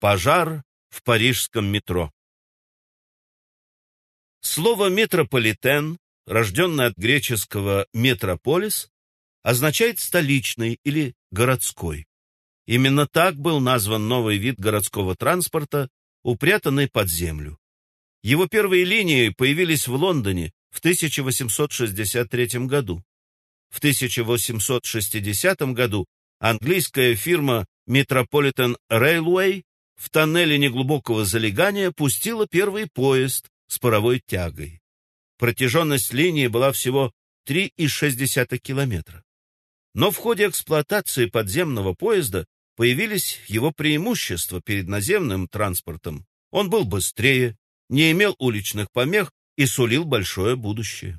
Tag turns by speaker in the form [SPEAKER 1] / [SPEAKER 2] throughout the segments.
[SPEAKER 1] Пожар в парижском метро. Слово «метрополитен», рожденное от греческого «метрополис», означает «столичный» или «городской». Именно так был назван новый вид городского транспорта, упрятанный под землю. Его первые линии появились в Лондоне в 1863 году. В 1860 году английская фирма Metropolitan Railway в тоннеле неглубокого залегания пустила первый поезд с паровой тягой. Протяженность линии была всего 3,6 километра. Но в ходе эксплуатации подземного поезда появились его преимущества перед наземным транспортом. Он был быстрее, не имел уличных помех и сулил большое будущее.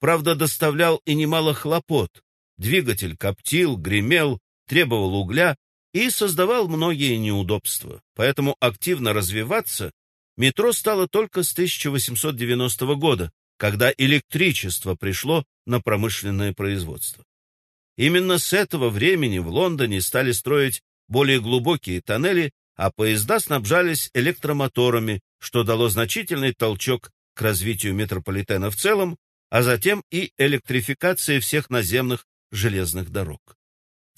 [SPEAKER 1] Правда, доставлял и немало хлопот. Двигатель коптил, гремел, требовал угля и создавал многие неудобства. Поэтому активно развиваться метро стало только с 1890 года, когда электричество пришло на промышленное производство. Именно с этого времени в Лондоне стали строить более глубокие тоннели, а поезда снабжались электромоторами, что дало значительный толчок к развитию метрополитена в целом, а затем и электрификации всех наземных железных дорог.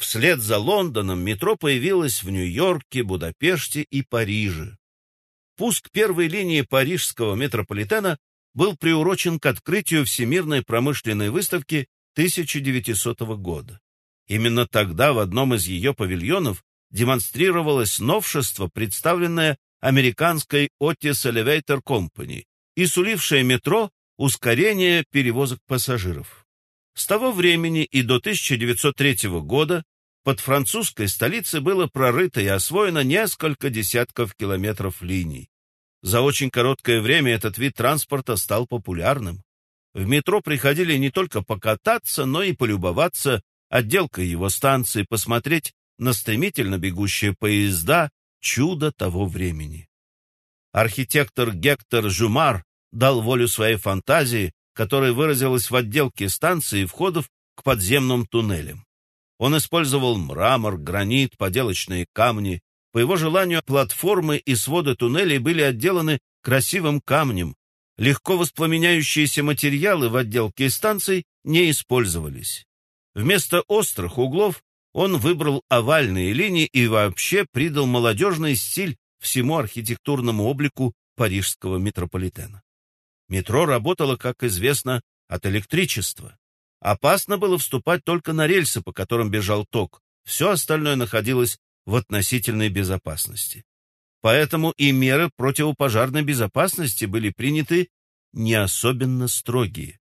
[SPEAKER 1] Вслед за Лондоном метро появилось в Нью-Йорке, Будапеште и Париже. Пуск первой линии парижского метрополитена был приурочен к открытию Всемирной промышленной выставки 1900 года. Именно тогда в одном из ее павильонов демонстрировалось новшество, представленное американской Otis Elevator Company и сулившее метро ускорение перевозок пассажиров. С того времени и до 1903 года под французской столицей было прорыто и освоено несколько десятков километров линий. За очень короткое время этот вид транспорта стал популярным. В метро приходили не только покататься, но и полюбоваться отделкой его станции, посмотреть на стремительно бегущие поезда, чудо того времени. Архитектор Гектор Жумар дал волю своей фантазии, которая выразилась в отделке станции и входов к подземным туннелям. Он использовал мрамор, гранит, поделочные камни. По его желанию платформы и своды туннелей были отделаны красивым камнем. Легко воспламеняющиеся материалы в отделке станций не использовались. Вместо острых углов он выбрал овальные линии и вообще придал молодежный стиль всему архитектурному облику парижского метрополитена. Метро работало, как известно, от электричества. Опасно было вступать только на рельсы, по которым бежал ток. Все остальное находилось в относительной безопасности. Поэтому и меры противопожарной безопасности были приняты не особенно строгие.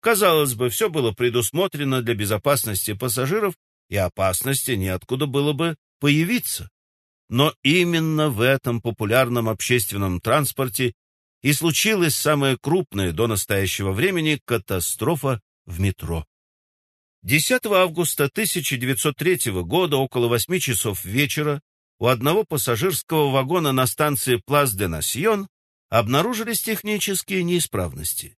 [SPEAKER 1] Казалось бы, все было предусмотрено для безопасности пассажиров, и опасности неоткуда было бы появиться. Но именно в этом популярном общественном транспорте и случилась самая крупная до настоящего времени катастрофа в метро. 10 августа 1903 года около 8 часов вечера у одного пассажирского вагона на станции Плас де Насьон обнаружились технические неисправности.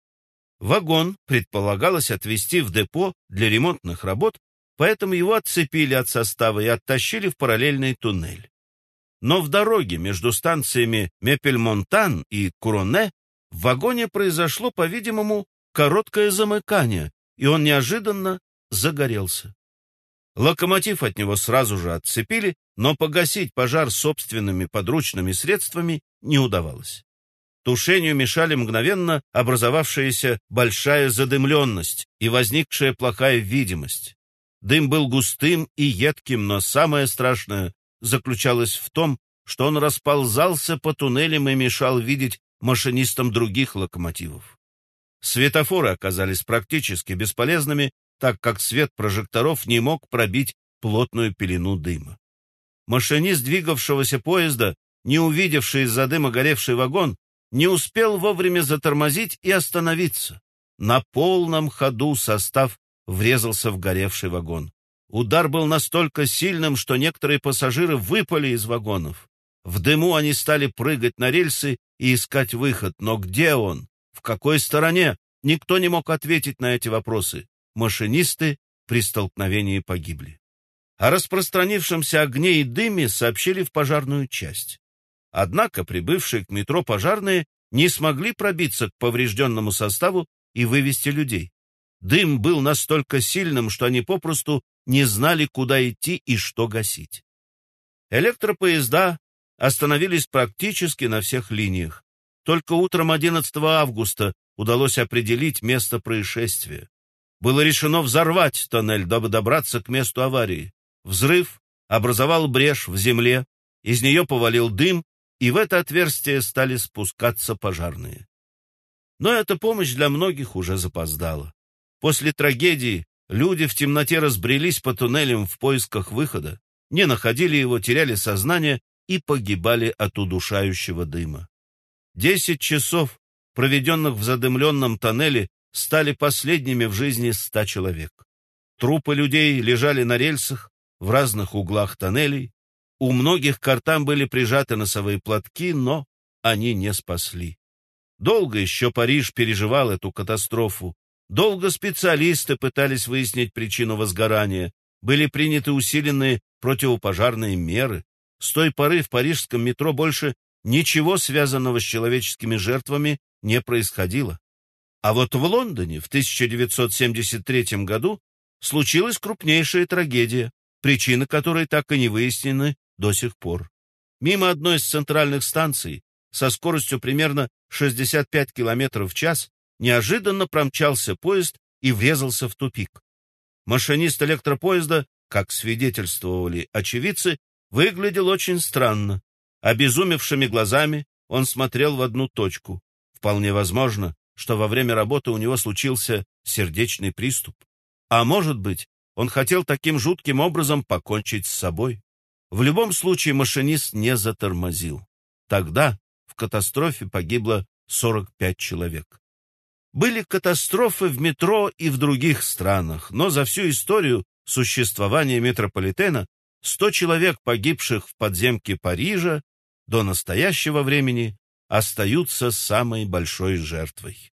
[SPEAKER 1] Вагон предполагалось отвезти в депо для ремонтных работ, поэтому его отцепили от состава и оттащили в параллельный туннель. Но в дороге между станциями Мепельмонтан и Куроне в вагоне произошло, по-видимому, короткое замыкание, и он неожиданно загорелся. Локомотив от него сразу же отцепили, но погасить пожар собственными подручными средствами не удавалось. Тушению мешали мгновенно образовавшаяся большая задымленность и возникшая плохая видимость. Дым был густым и едким, но самое страшное заключалась в том, что он расползался по туннелям и мешал видеть машинистам других локомотивов. Светофоры оказались практически бесполезными, так как свет прожекторов не мог пробить плотную пелену дыма. Машинист двигавшегося поезда, не увидевший из-за дыма горевший вагон, не успел вовремя затормозить и остановиться. На полном ходу состав врезался в горевший вагон. Удар был настолько сильным, что некоторые пассажиры выпали из вагонов. В дыму они стали прыгать на рельсы и искать выход. Но где он? В какой стороне? Никто не мог ответить на эти вопросы. Машинисты при столкновении погибли. О распространившемся огне и дыме сообщили в пожарную часть. Однако прибывшие к метро пожарные не смогли пробиться к поврежденному составу и вывести людей. Дым был настолько сильным, что они попросту не знали, куда идти и что гасить. Электропоезда остановились практически на всех линиях. Только утром 11 августа удалось определить место происшествия. Было решено взорвать тоннель, дабы добраться к месту аварии. Взрыв образовал брешь в земле, из нее повалил дым, и в это отверстие стали спускаться пожарные. Но эта помощь для многих уже запоздала. После трагедии люди в темноте разбрелись по туннелям в поисках выхода, не находили его, теряли сознание и погибали от удушающего дыма. Десять часов, проведенных в задымленном тоннеле, стали последними в жизни ста человек. Трупы людей лежали на рельсах, в разных углах тоннелей. У многих к ртам были прижаты носовые платки, но они не спасли. Долго еще Париж переживал эту катастрофу. Долго специалисты пытались выяснить причину возгорания, были приняты усиленные противопожарные меры. С той поры в парижском метро больше ничего связанного с человеческими жертвами не происходило. А вот в Лондоне в 1973 году случилась крупнейшая трагедия, причины которой так и не выяснены до сих пор. Мимо одной из центральных станций со скоростью примерно 65 км в час неожиданно промчался поезд и врезался в тупик. Машинист электропоезда, как свидетельствовали очевидцы, выглядел очень странно. Обезумевшими глазами он смотрел в одну точку. Вполне возможно, что во время работы у него случился сердечный приступ. А может быть, он хотел таким жутким образом покончить с собой. В любом случае машинист не затормозил. Тогда в катастрофе погибло 45 человек. Были катастрофы в метро и в других странах, но за всю историю существования метрополитена 100 человек, погибших в подземке Парижа, до настоящего времени остаются самой большой жертвой.